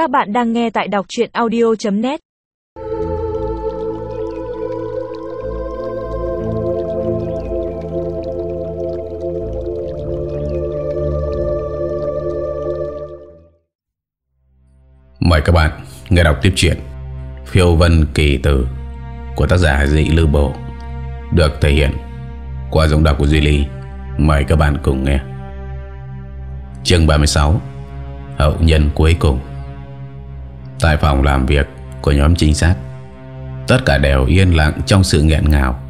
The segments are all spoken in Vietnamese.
Các bạn đang nghe tại đọc chuyện audio.net Mời các bạn nghe đọc tiếp chuyện Phiêu Vân Kỳ Tử của tác giả Dị Lư Bồ được thể hiện qua giọng đọc của Duy Ly. Mời các bạn cùng nghe. Chương 36 Hậu nhân cuối cùng Tại phòng làm việc của nhóm trinh sát. Tất cả đều yên lặng trong sự nghẹn ngào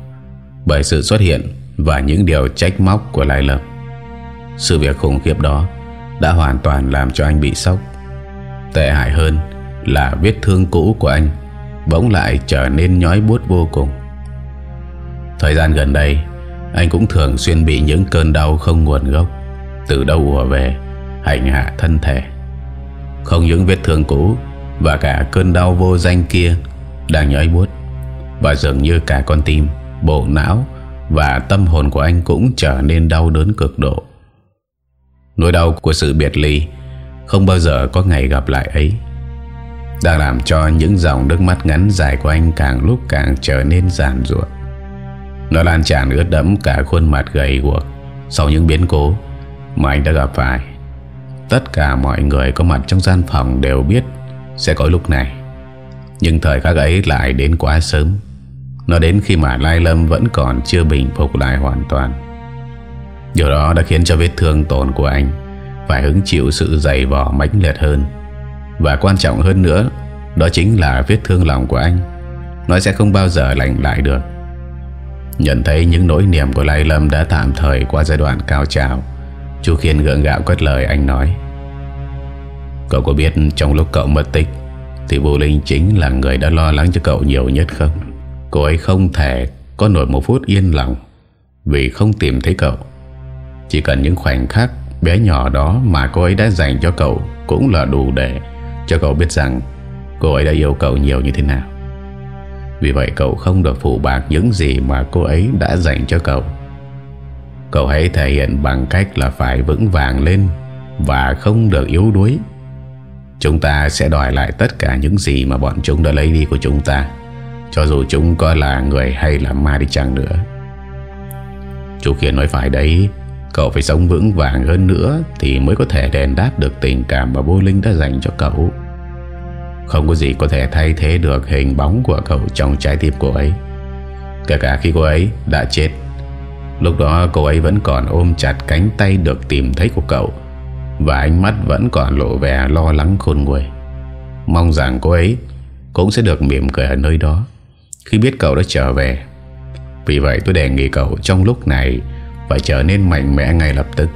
Bởi sự xuất hiện Và những điều trách móc của Lai lập. Sự việc khủng khiếp đó Đã hoàn toàn làm cho anh bị sốc. Tệ hại hơn Là vết thương cũ của anh Bỗng lại trở nên nhói buốt vô cùng. Thời gian gần đây, Anh cũng thường xuyên bị những cơn đau không nguồn gốc Từ đâu ùa về, Hành hạ thân thể. Không những vết thương cũ và cả cơn đau vô danh kia Đang nhói buốt. Và dường như cả con tim, Bộ não Và tâm hồn của anh cũng trở nên đau đớn cực độ. Nỗi đau của sự biệt ly Không bao giờ có ngày gặp lại ấy, Đang làm cho những dòng nước mắt ngắn dài của anh Càng lúc càng trở nên giản ruộng Nó lan tràn ướt đẫm cả khuôn mặt gầy guộc Sau những biến cố Mà anh đã gặp phải. Tất cả mọi người có mặt trong gian phòng đều biết sẽ có lúc này. Nhưng thời khắc ấy lại đến quá sớm. Nó đến khi mà Lai Lâm vẫn còn chưa bình phục lại hoàn toàn. Điều đó đã khiến cho vết thương tổn của anh Phải hứng chịu sự dày vò mãnh liệt hơn. Và quan trọng hơn nữa, Đó chính là vết thương lòng của anh. Nó sẽ không bao giờ lành lại được. Nhận thấy những nỗi niềm của Lai Lâm đã tạm thời qua giai đoạn cao trào Chú Khiên gượng gạo cất lời anh nói. Cậu có biết trong lúc cậu mất tích, Thì Vũ Linh chính là người đã lo lắng cho cậu nhiều nhất không? Cô ấy không thể có nổi một phút yên lòng Vì không tìm thấy cậu. Chỉ cần những khoảnh khắc bé nhỏ đó mà cô ấy đã dành cho cậu Cũng là đủ để cho cậu biết rằng Cô ấy đã yêu cậu nhiều như thế nào. Vì vậy cậu không được phụ bạc những gì mà cô ấy đã dành cho cậu. Cậu hãy thể hiện bằng cách là phải vững vàng lên Và không được yếu đuối. Chúng ta sẽ đòi lại tất cả những gì mà bọn chúng đã lấy đi của chúng ta. Cho dù chúng có là người hay là ma đi chăng nữa. Chú Kiên nói phải đấy. Cậu phải sống vững vàng hơn nữa Thì mới có thể đền đáp được tình cảm mà vô linh đã dành cho cậu. Không có gì có thể thay thế được hình bóng của cậu trong trái tim cô ấy. Kể cả khi cô ấy đã chết, Lúc đó cô ấy vẫn còn ôm chặt cánh tay được tìm thấy của cậu. Và ánh mắt vẫn còn lộ vẻ lo lắng khôn nguôi. Mong rằng cô ấy cũng sẽ được mỉm cười ở nơi đó Khi biết cậu đã trở về. Vì vậy tôi đề nghị cậu trong lúc này Phải trở nên mạnh mẽ ngay lập tức.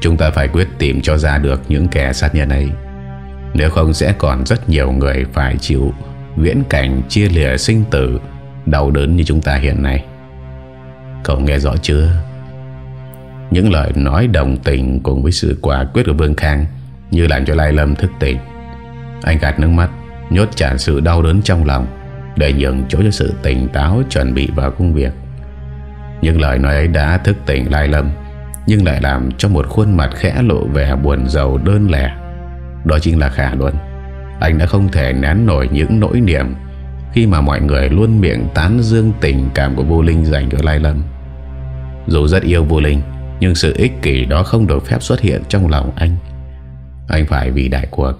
Chúng ta phải quyết tìm cho ra được những kẻ sát nhân ấy. Nếu không sẽ còn rất nhiều người phải chịu Viễn cảnh chia lìa sinh tử, Đau đớn như chúng ta hiện nay. Cậu nghe rõ chưa? Những lời nói đồng tình Cùng với sự quả quyết của Vương Khang Như làm cho Lai Lâm thức tỉnh. Anh gạt nước mắt, Nhốt trả sự đau đớn trong lòng Để nhường chỗ cho sự tỉnh táo Chuẩn bị vào công việc. Những lời nói ấy đã thức tỉnh Lai Lâm, Nhưng lại làm cho một khuôn mặt khẽ lộ vẻ buồn giàu đơn lẻ. Đó chính là Khả Luân Anh đã không thể nén nổi những nỗi niềm khi mà mọi người luôn miệng tán dương tình cảm của vô linh dành cho Lai Lâm. Dù rất yêu vô linh nhưng sự ích kỷ đó không được phép xuất hiện trong lòng anh. Anh phải vì đại cuộc,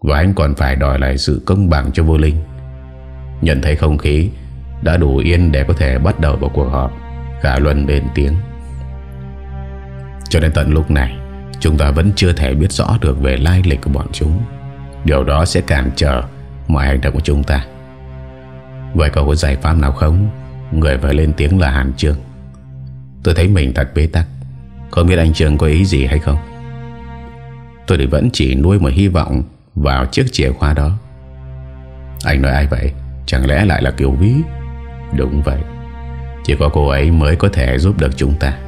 Và anh còn phải đòi lại sự công bằng cho vô linh. Nhận thấy không khí, Đã đủ yên để có thể bắt đầu vào cuộc họp Khả Luân lên tiếng. Cho đến tận lúc này, Chúng ta vẫn chưa thể biết rõ được về lai lịch của bọn chúng. Điều đó sẽ cản trở mọi hành động của chúng ta. Vậy cậu có giải pháp nào không? Người phải lên tiếng là Hàn Trương. Tôi thấy mình thật bế tắc. Không biết anh trường có ý gì hay không? Tôi thì vẫn chỉ nuôi một hy vọng Vào chiếc chìa khóa đó. Anh nói ai vậy? Chẳng lẽ lại là Kiều Vy Đúng vậy. Chỉ có cô ấy mới có thể giúp được chúng ta.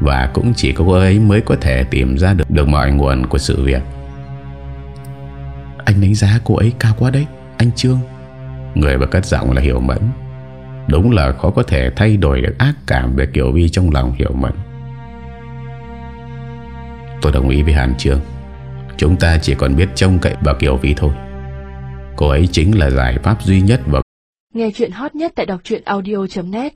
Và cũng chỉ có cô ấy mới có thể tìm ra được, được mọi nguồn của sự việc. Anh đánh giá cô ấy cao quá đấy Anh Trương. Người và cất giọng là Hiểu Mẫn. Đúng là khó có thể thay đổi được ác cảm Về Kiều Vi trong lòng Hiểu Mẫn. Tôi đồng ý với Hàn Trương. Chúng ta chỉ còn biết trông cậy vào Kiều Vi thôi. Cô ấy chính là giải pháp duy nhất và Nghe chuyện hot nhất tại đọc audio.net